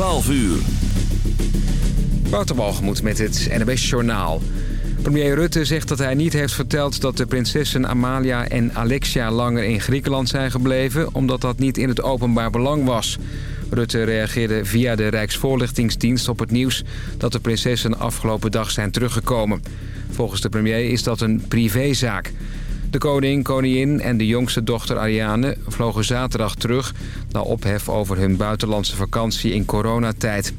12 uur. Wouter met het NWS Journaal. Premier Rutte zegt dat hij niet heeft verteld dat de prinsessen Amalia en Alexia langer in Griekenland zijn gebleven... omdat dat niet in het openbaar belang was. Rutte reageerde via de Rijksvoorlichtingsdienst op het nieuws dat de prinsessen afgelopen dag zijn teruggekomen. Volgens de premier is dat een privézaak. De koning, koningin en de jongste dochter Ariane vlogen zaterdag terug... na ophef over hun buitenlandse vakantie in coronatijd.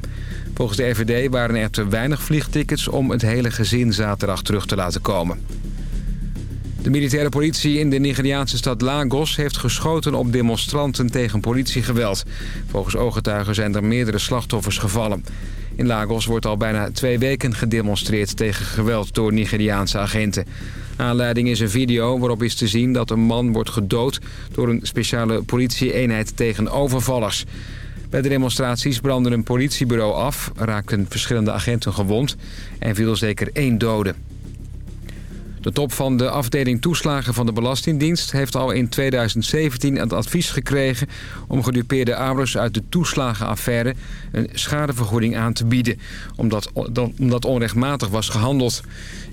Volgens de RVD waren er te weinig vliegtickets om het hele gezin zaterdag terug te laten komen. De militaire politie in de Nigeriaanse stad Lagos heeft geschoten op demonstranten tegen politiegeweld. Volgens ooggetuigen zijn er meerdere slachtoffers gevallen. In Lagos wordt al bijna twee weken gedemonstreerd tegen geweld door Nigeriaanse agenten. Aanleiding is een video waarop is te zien dat een man wordt gedood door een speciale politie-eenheid tegen overvallers. Bij de demonstraties brandde een politiebureau af, raakten verschillende agenten gewond en viel zeker één dode. De top van de afdeling toeslagen van de Belastingdienst heeft al in 2017 het advies gekregen om gedupeerde ouders uit de toeslagenaffaire een schadevergoeding aan te bieden, omdat, omdat onrechtmatig was gehandeld.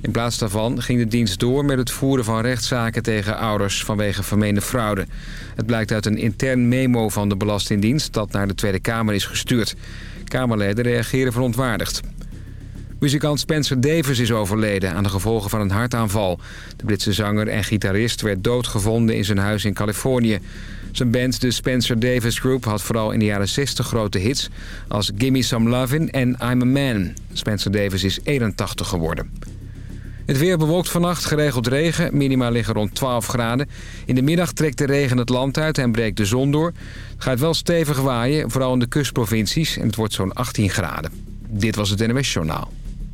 In plaats daarvan ging de dienst door met het voeren van rechtszaken tegen ouders vanwege vermeende fraude. Het blijkt uit een intern memo van de Belastingdienst dat naar de Tweede Kamer is gestuurd. Kamerleden reageren verontwaardigd. Muzikant Spencer Davis is overleden aan de gevolgen van een hartaanval. De Britse zanger en gitarist werd doodgevonden in zijn huis in Californië. Zijn band, de Spencer Davis Group, had vooral in de jaren 60 grote hits... als Gimme Some Lovin' en I'm a Man. Spencer Davis is 81 geworden. Het weer bewolkt vannacht, geregeld regen. Minima liggen rond 12 graden. In de middag trekt de regen het land uit en breekt de zon door. Het gaat wel stevig waaien, vooral in de kustprovincies. En het wordt zo'n 18 graden. Dit was het NWS Journaal.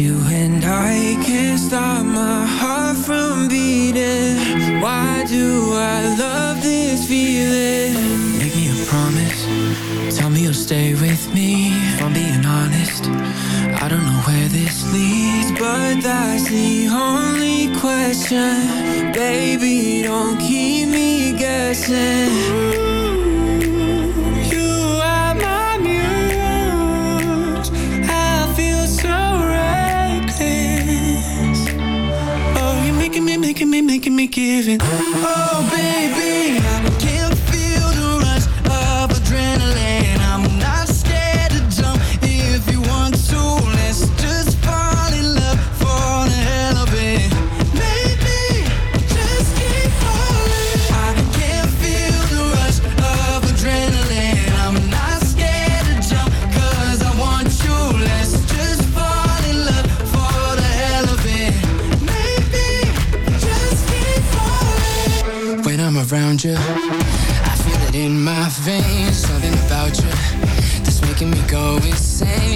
you you. I feel it in my veins, something about you that's making me go insane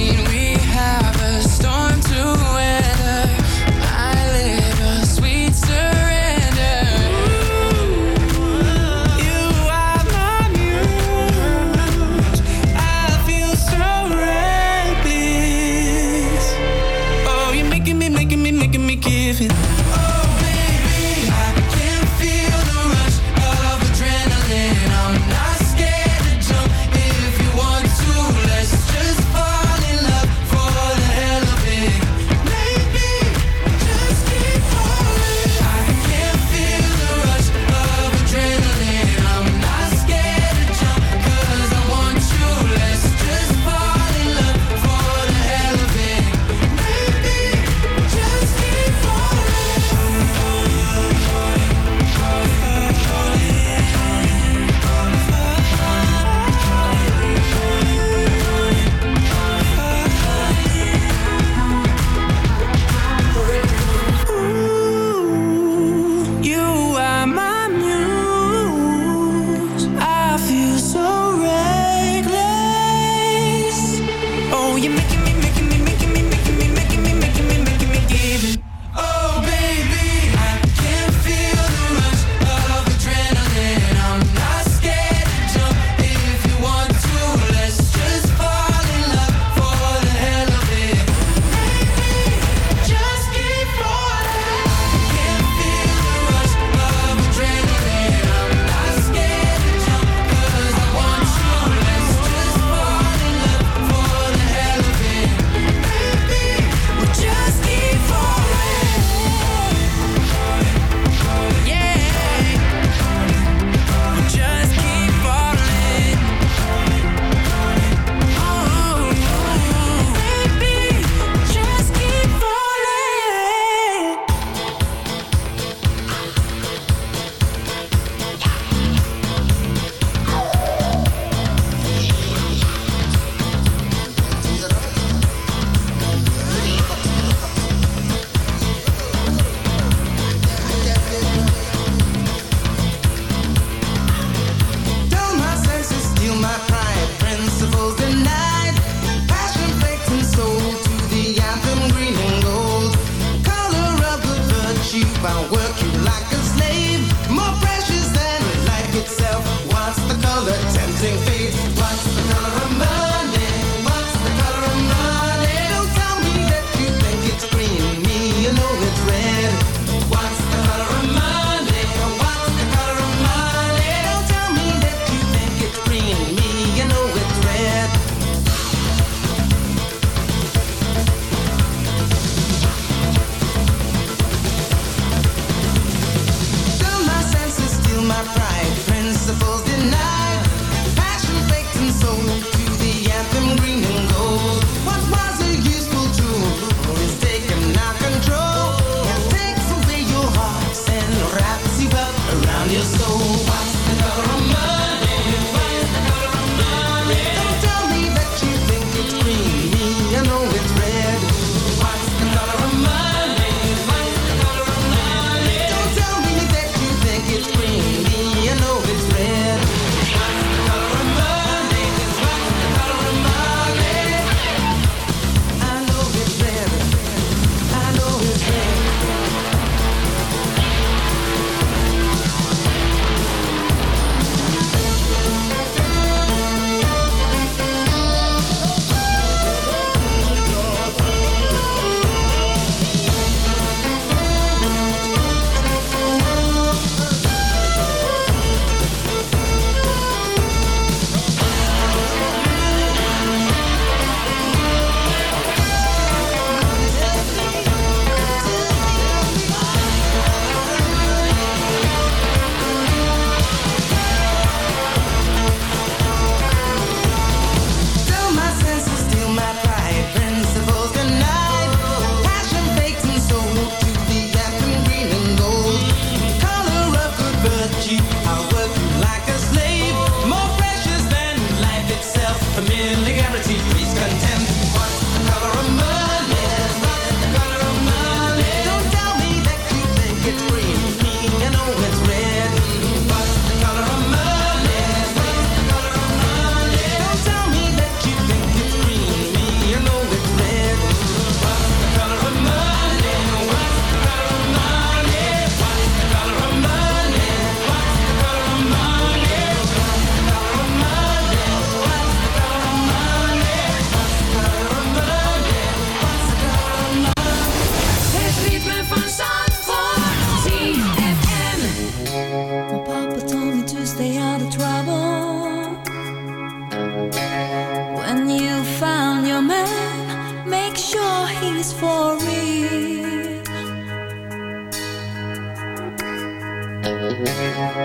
feelings for me.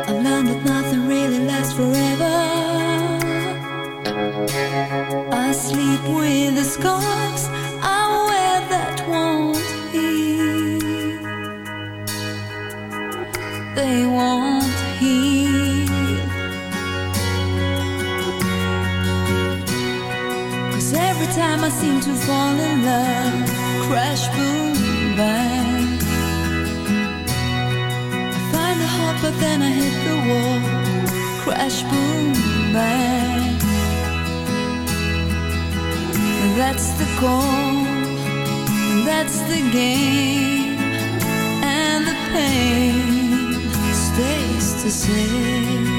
I learned that nothing really lasts forever. I sleep with the scars I wear that won't heal. They won't heal. Cause every time I seem to fall in love fresh boomerang. I find the heart, but then I hit the wall. Crash, boom, bang. That's the call. That's the game. And the pain stays the same.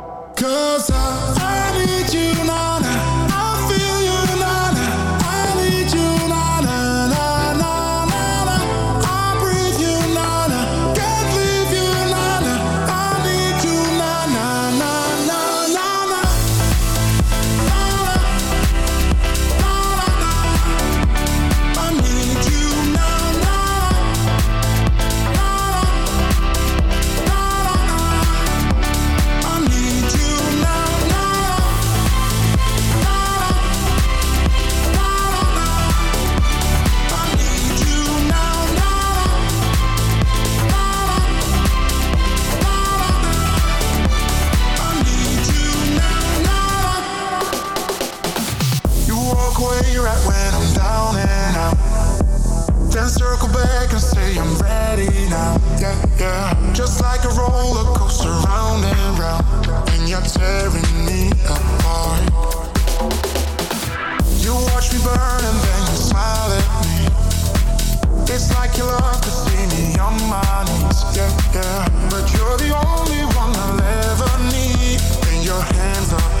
Cause I, I need you now yeah, yeah. Just like a roller coaster, round and round, and you're tearing me apart. You watch me burn and then you smile at me. It's like you love to see me on my knees, yeah, yeah. But you're the only one I'll ever need, and your hands are.